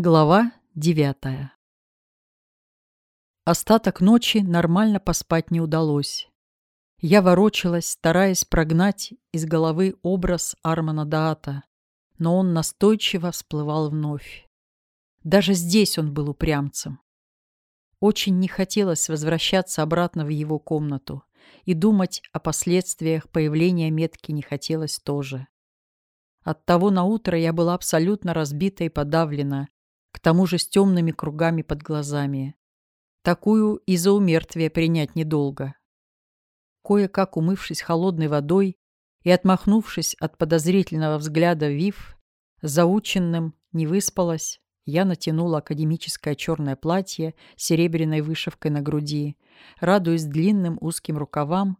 Глава девятая Остаток ночи нормально поспать не удалось. Я ворочалась, стараясь прогнать из головы образ Армана Даата, но он настойчиво всплывал вновь. Даже здесь он был упрямцем. Очень не хотелось возвращаться обратно в его комнату, и думать о последствиях появления метки не хотелось тоже. Оттого наутро я была абсолютно разбита и подавлена, к тому же с темными кругами под глазами. Такую из-за умертвия принять недолго. Кое-как умывшись холодной водой и отмахнувшись от подозрительного взгляда Вив, заученным не выспалась, я натянула академическое черное платье с серебряной вышивкой на груди, радуясь длинным узким рукавам,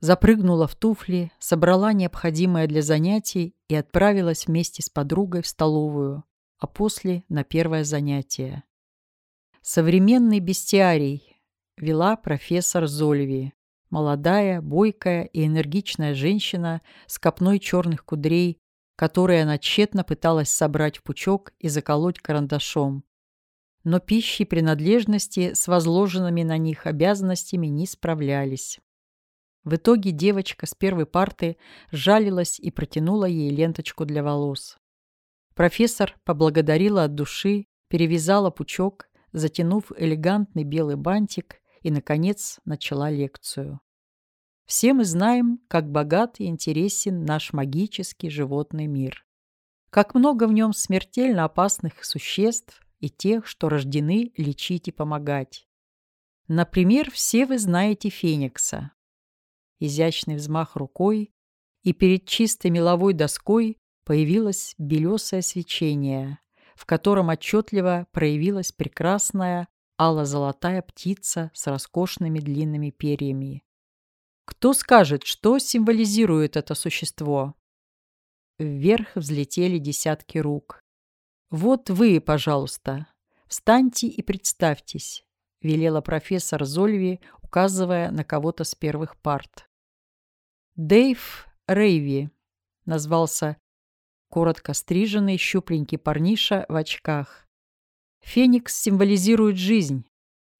запрыгнула в туфли, собрала необходимое для занятий и отправилась вместе с подругой в столовую, а после на первое занятие. Современный бестиарий вела профессор Зольви, молодая, бойкая и энергичная женщина с копной черных кудрей, которые она тщетно пыталась собрать в пучок и заколоть карандашом. Но пищи принадлежности с возложенными на них обязанностями не справлялись. В итоге девочка с первой парты жалилась и протянула ей ленточку для волос. Профессор поблагодарила от души, перевязала пучок, затянув элегантный белый бантик и, наконец, начала лекцию. Все мы знаем, как богат и интересен наш магический животный мир. Как много в нем смертельно опасных существ и тех, что рождены лечить и помогать. Например, все вы знаете Феникса. Изящный взмах рукой, и перед чистой меловой доской появилось белесое свечение, в котором отчетливо проявилась прекрасная ало-золотая птица с роскошными длинными перьями. Кто скажет, что символизирует это существо? Вверх взлетели десятки рук. «Вот вы, пожалуйста, встаньте и представьтесь», — велела профессор Зольви, указывая на кого-то с первых парт. Дэйв Рейви назвался коротко стриженный, щупленький парниша в очках. Феникс символизирует жизнь,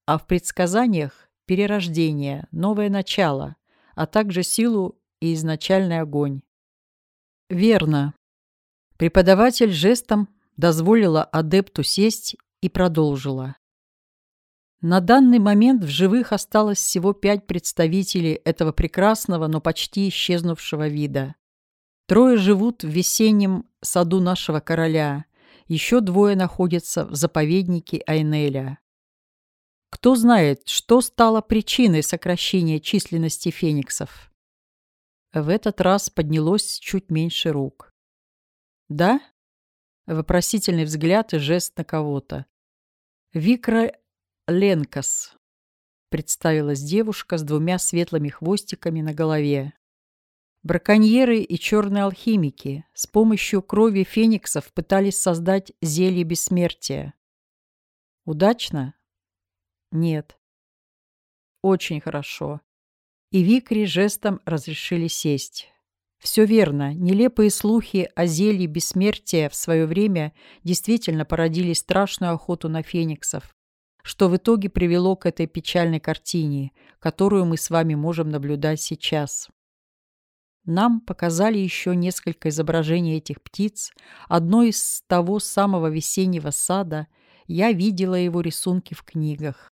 а в предсказаниях – перерождение, новое начало, а также силу и изначальный огонь. Верно. Преподаватель жестом дозволила адепту сесть и продолжила. На данный момент в живых осталось всего пять представителей этого прекрасного, но почти исчезнувшего вида. Трое живут в весеннем саду нашего короля, еще двое находятся в заповеднике Айнеля. Кто знает, что стало причиной сокращения численности фениксов? В этот раз поднялось чуть меньше рук. «Да?» — вопросительный взгляд и жест на кого-то. «Викра Ленкас», — представилась девушка с двумя светлыми хвостиками на голове. Браконьеры и черные алхимики с помощью крови фениксов пытались создать зелье бессмертия. Удачно? Нет. Очень хорошо. И Викри жестом разрешили сесть. Все верно, нелепые слухи о зелье бессмертия в свое время действительно породили страшную охоту на фениксов, что в итоге привело к этой печальной картине, которую мы с вами можем наблюдать сейчас. Нам показали еще несколько изображений этих птиц. Одно из того самого весеннего сада. Я видела его рисунки в книгах.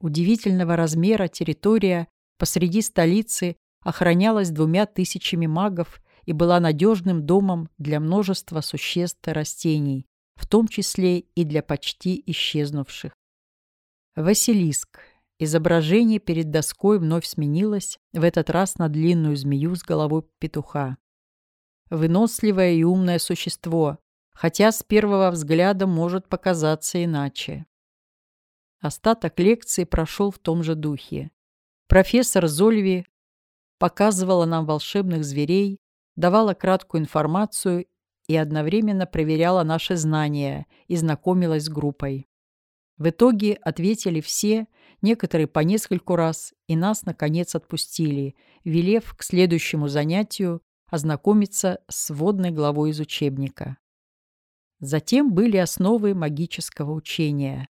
Удивительного размера территория посреди столицы охранялась двумя тысячами магов и была надежным домом для множества существ и растений, в том числе и для почти исчезнувших. Василиск Изображение перед доской вновь сменилось, в этот раз на длинную змею с головой петуха. Выносливое и умное существо, хотя с первого взгляда может показаться иначе. Остаток лекции прошел в том же духе. Профессор Зольви показывала нам волшебных зверей, давала краткую информацию и одновременно проверяла наши знания и знакомилась с группой. В итоге ответили все, некоторые по нескольку раз, и нас, наконец, отпустили, велев к следующему занятию ознакомиться с вводной главой из учебника. Затем были основы магического учения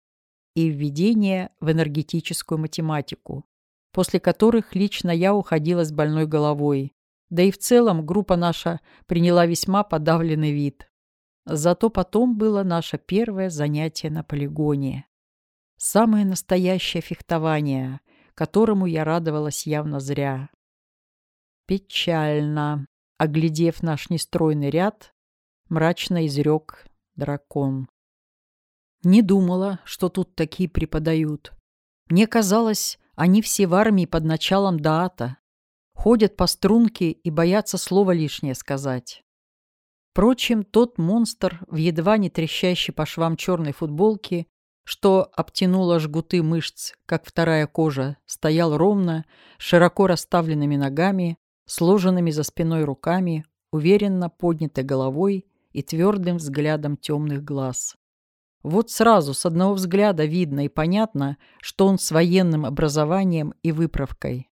и введение в энергетическую математику, после которых лично я уходила с больной головой. Да и в целом группа наша приняла весьма подавленный вид. Зато потом было наше первое занятие на полигоне. Самое настоящее фехтование, которому я радовалась явно зря. Печально. Оглядев наш нестройный ряд, мрачно изрек дракон. Не думала, что тут такие преподают. Мне казалось, они все в армии под началом Даата. Ходят по струнке и боятся слова лишнее сказать. Впрочем, тот монстр в едва не трещащей по швам черной футболке, что обтянуло жгуты мышц, как вторая кожа, стоял ровно, широко расставленными ногами, сложенными за спиной руками, уверенно поднятой головой и твердым взглядом темных глаз. Вот сразу с одного взгляда видно и понятно, что он с военным образованием и выправкой.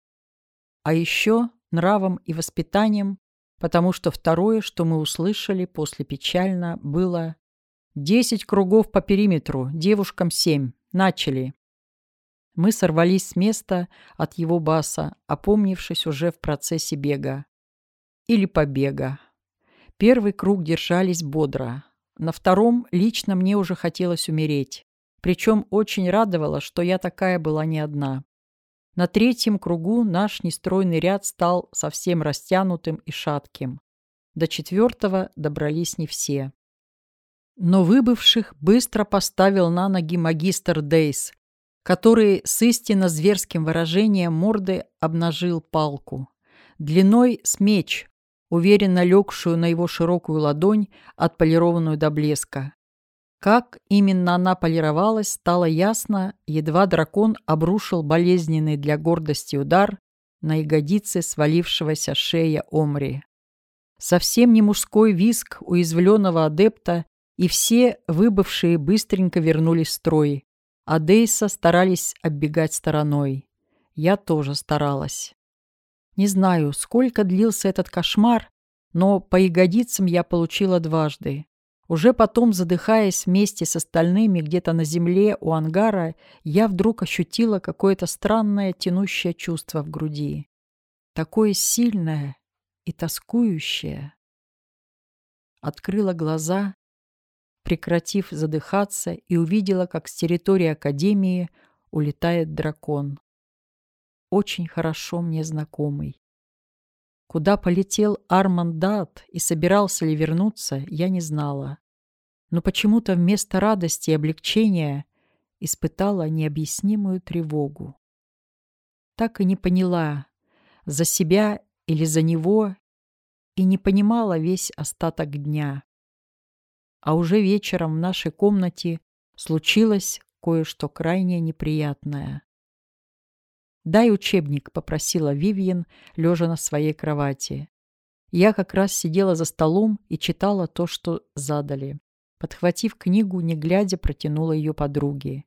А еще нравом и воспитанием, потому что второе, что мы услышали после печально, было «Десять кругов по периметру, девушкам семь. Начали». Мы сорвались с места от его баса, опомнившись уже в процессе бега. Или побега. Первый круг держались бодро. На втором лично мне уже хотелось умереть. Причем очень радовало, что я такая была не одна. На третьем кругу наш нестройный ряд стал совсем растянутым и шатким. До четвертого добрались не все. Но выбывших быстро поставил на ноги магистр Дейс, который с истинно зверским выражением морды обнажил палку. Длиной с меч, уверенно легшую на его широкую ладонь, отполированную до блеска. Как именно она полировалась, стало ясно, едва дракон обрушил болезненный для гордости удар на ягодицы свалившегося шея Омри. Совсем не мужской виск уязвленного адепта, и все выбывшие быстренько вернулись в строй, а Дейса старались оббегать стороной. Я тоже старалась. Не знаю, сколько длился этот кошмар, но по ягодицам я получила дважды. Уже потом, задыхаясь вместе с остальными где-то на земле у ангара, я вдруг ощутила какое-то странное тянущее чувство в груди. Такое сильное и тоскующее. Открыла глаза, прекратив задыхаться, и увидела, как с территории Академии улетает дракон очень хорошо мне знакомый. Куда полетел Арман Дат и собирался ли вернуться, я не знала. Но почему-то вместо радости и облегчения испытала необъяснимую тревогу. Так и не поняла, за себя или за него, и не понимала весь остаток дня. А уже вечером в нашей комнате случилось кое-что крайне неприятное. «Дай учебник», — попросила Вивьен, лежа на своей кровати. Я как раз сидела за столом и читала то, что задали. Подхватив книгу, не глядя, протянула ее подруге.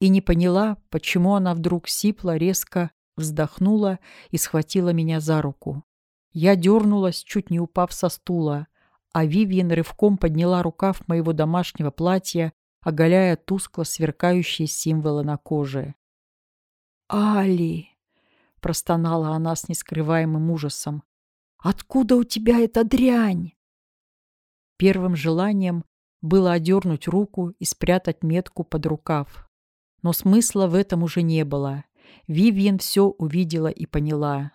И не поняла, почему она вдруг сипла, резко вздохнула и схватила меня за руку. Я дернулась, чуть не упав со стула, а Вивьен рывком подняла рукав моего домашнего платья, оголяя тускло сверкающие символы на коже. «Али!» — простонала она с нескрываемым ужасом. «Откуда у тебя эта дрянь?» Первым желанием было одернуть руку и спрятать метку под рукав. Но смысла в этом уже не было. Вивьен все увидела и поняла.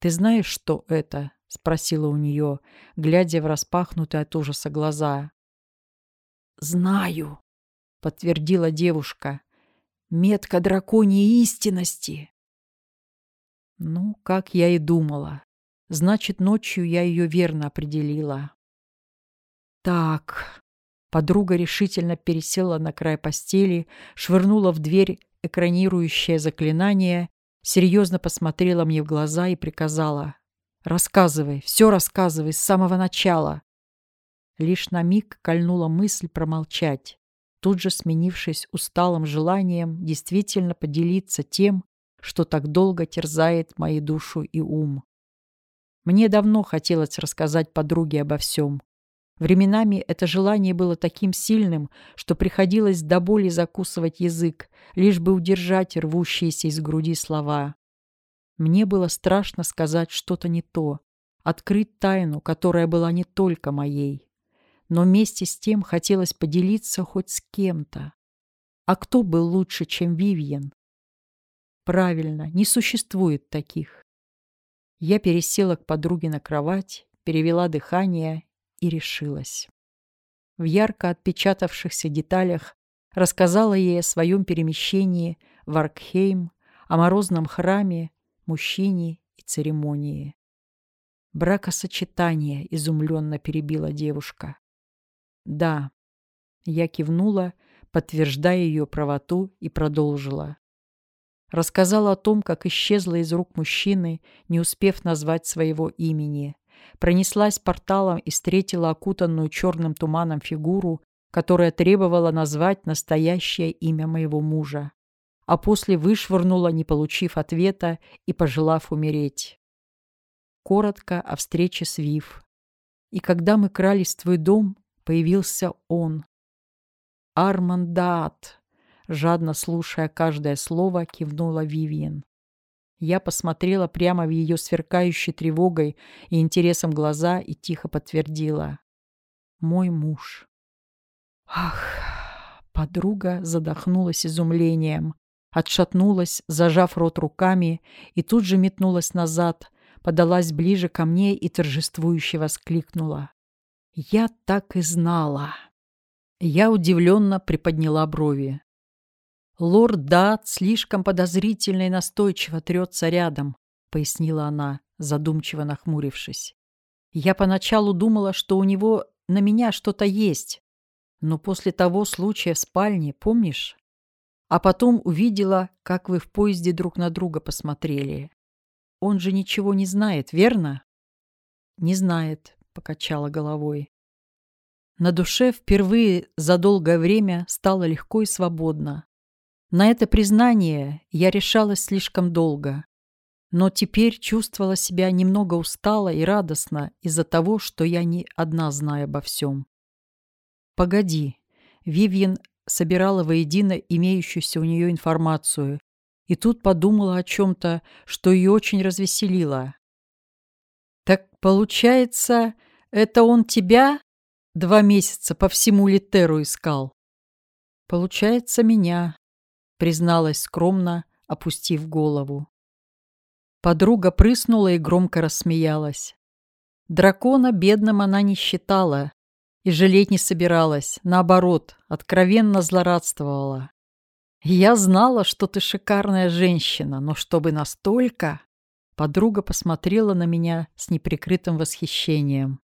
«Ты знаешь, что это?» — спросила у нее, глядя в распахнутые от ужаса глаза. «Знаю», — подтвердила девушка. Метка драконьей истинности. Ну, как я и думала. Значит, ночью я ее верно определила. Так. Подруга решительно пересела на край постели, швырнула в дверь экранирующее заклинание, серьезно посмотрела мне в глаза и приказала. «Рассказывай, все рассказывай с самого начала». Лишь на миг кольнула мысль промолчать тут же сменившись усталым желанием действительно поделиться тем, что так долго терзает мою душу и ум. Мне давно хотелось рассказать подруге обо всем. Временами это желание было таким сильным, что приходилось до боли закусывать язык, лишь бы удержать рвущиеся из груди слова. Мне было страшно сказать что-то не то, открыть тайну, которая была не только моей. Но вместе с тем хотелось поделиться хоть с кем-то. А кто был лучше, чем Вивьен? Правильно, не существует таких. Я пересела к подруге на кровать, перевела дыхание и решилась. В ярко отпечатавшихся деталях рассказала ей о своем перемещении в Аркхейм, о морозном храме, мужчине и церемонии. «Бракосочетание», — изумленно перебила девушка. «Да». Я кивнула, подтверждая ее правоту, и продолжила. Рассказала о том, как исчезла из рук мужчины, не успев назвать своего имени. Пронеслась порталом и встретила окутанную черным туманом фигуру, которая требовала назвать настоящее имя моего мужа. А после вышвырнула, не получив ответа и пожелав умереть. Коротко о встрече с Вив. И когда мы крались в твой дом, появился он. Армандат, жадно слушая каждое слово, кивнула Вивиен. Я посмотрела прямо в ее сверкающей тревогой и интересом глаза и тихо подтвердила. «Мой муж». Ах, подруга задохнулась изумлением, отшатнулась, зажав рот руками, и тут же метнулась назад, подалась ближе ко мне и торжествующе воскликнула. «Я так и знала!» Я удивленно приподняла брови. «Лорд Дат слишком подозрительно и настойчиво трется рядом», — пояснила она, задумчиво нахмурившись. «Я поначалу думала, что у него на меня что-то есть, но после того случая в спальне, помнишь? А потом увидела, как вы в поезде друг на друга посмотрели. Он же ничего не знает, верно?» «Не знает», — покачала головой. На душе впервые за долгое время стало легко и свободно. На это признание я решалась слишком долго, но теперь чувствовала себя немного устало и радостно из-за того, что я не одна знаю обо всем. «Погоди», Вивьен собирала воедино имеющуюся у нее информацию и тут подумала о чем-то, что ее очень развеселило. «Так получается, это он тебя два месяца по всему Литеру искал?» «Получается, меня», призналась скромно, опустив голову. Подруга прыснула и громко рассмеялась. Дракона бедным она не считала и жалеть не собиралась, наоборот, откровенно злорадствовала. «Я знала, что ты шикарная женщина, но чтобы настолько...» Подруга посмотрела на меня с неприкрытым восхищением.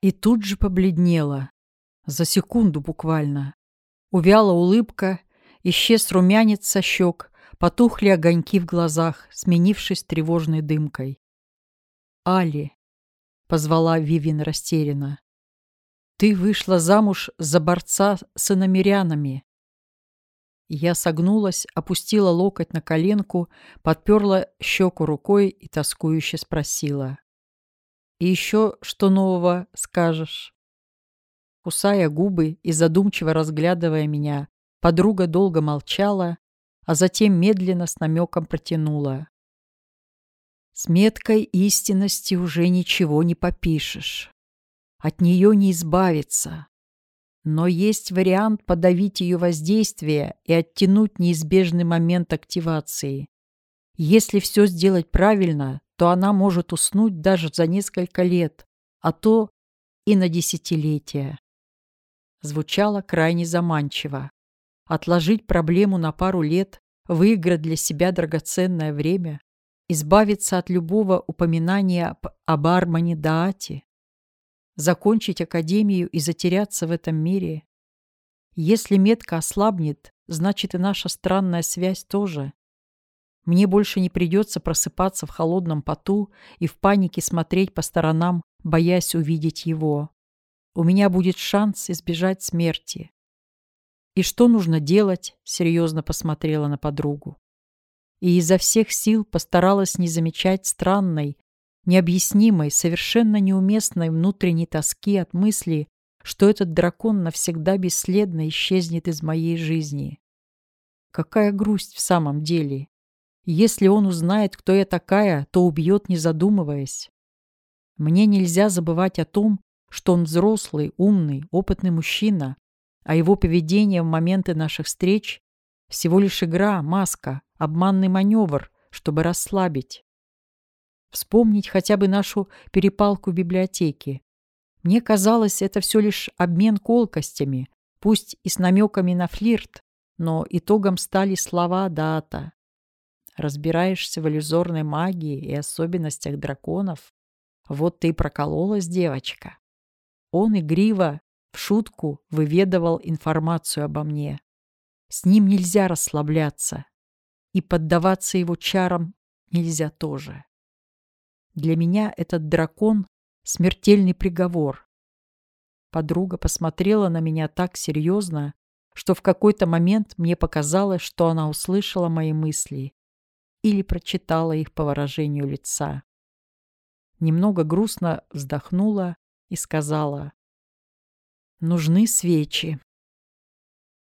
И тут же побледнела. За секунду буквально. Увяла улыбка, Исчез румянец со щек, потухли огоньки в глазах, сменившись тревожной дымкой. «Али», — позвала Вивин растерянно, — «ты вышла замуж за борца с иномерянами». Я согнулась, опустила локоть на коленку, подперла щеку рукой и тоскующе спросила. «И еще что нового скажешь?» Кусая губы и задумчиво разглядывая меня, Подруга долго молчала, а затем медленно с намеком протянула. С меткой истинности уже ничего не попишешь. От нее не избавиться. Но есть вариант подавить ее воздействие и оттянуть неизбежный момент активации. Если все сделать правильно, то она может уснуть даже за несколько лет, а то и на десятилетия. Звучало крайне заманчиво отложить проблему на пару лет, выиграть для себя драгоценное время, избавиться от любого упоминания об Армане Даате, закончить академию и затеряться в этом мире. Если метка ослабнет, значит и наша странная связь тоже. Мне больше не придется просыпаться в холодном поту и в панике смотреть по сторонам, боясь увидеть его. У меня будет шанс избежать смерти. «И что нужно делать?» — серьезно посмотрела на подругу. И изо всех сил постаралась не замечать странной, необъяснимой, совершенно неуместной внутренней тоски от мысли, что этот дракон навсегда бесследно исчезнет из моей жизни. Какая грусть в самом деле! Если он узнает, кто я такая, то убьет, не задумываясь. Мне нельзя забывать о том, что он взрослый, умный, опытный мужчина, а его поведение в моменты наших встреч – всего лишь игра, маска, обманный маневр, чтобы расслабить. Вспомнить хотя бы нашу перепалку в библиотеке. Мне казалось, это все лишь обмен колкостями, пусть и с намеками на флирт, но итогом стали слова дата. Разбираешься в иллюзорной магии и особенностях драконов? Вот ты и прокололась, девочка. Он игриво, в шутку, выведывал информацию обо мне. С ним нельзя расслабляться. И поддаваться его чарам нельзя тоже. Для меня этот дракон — смертельный приговор. Подруга посмотрела на меня так серьезно, что в какой-то момент мне показалось, что она услышала мои мысли или прочитала их по выражению лица. Немного грустно вздохнула и сказала, «Нужны свечи».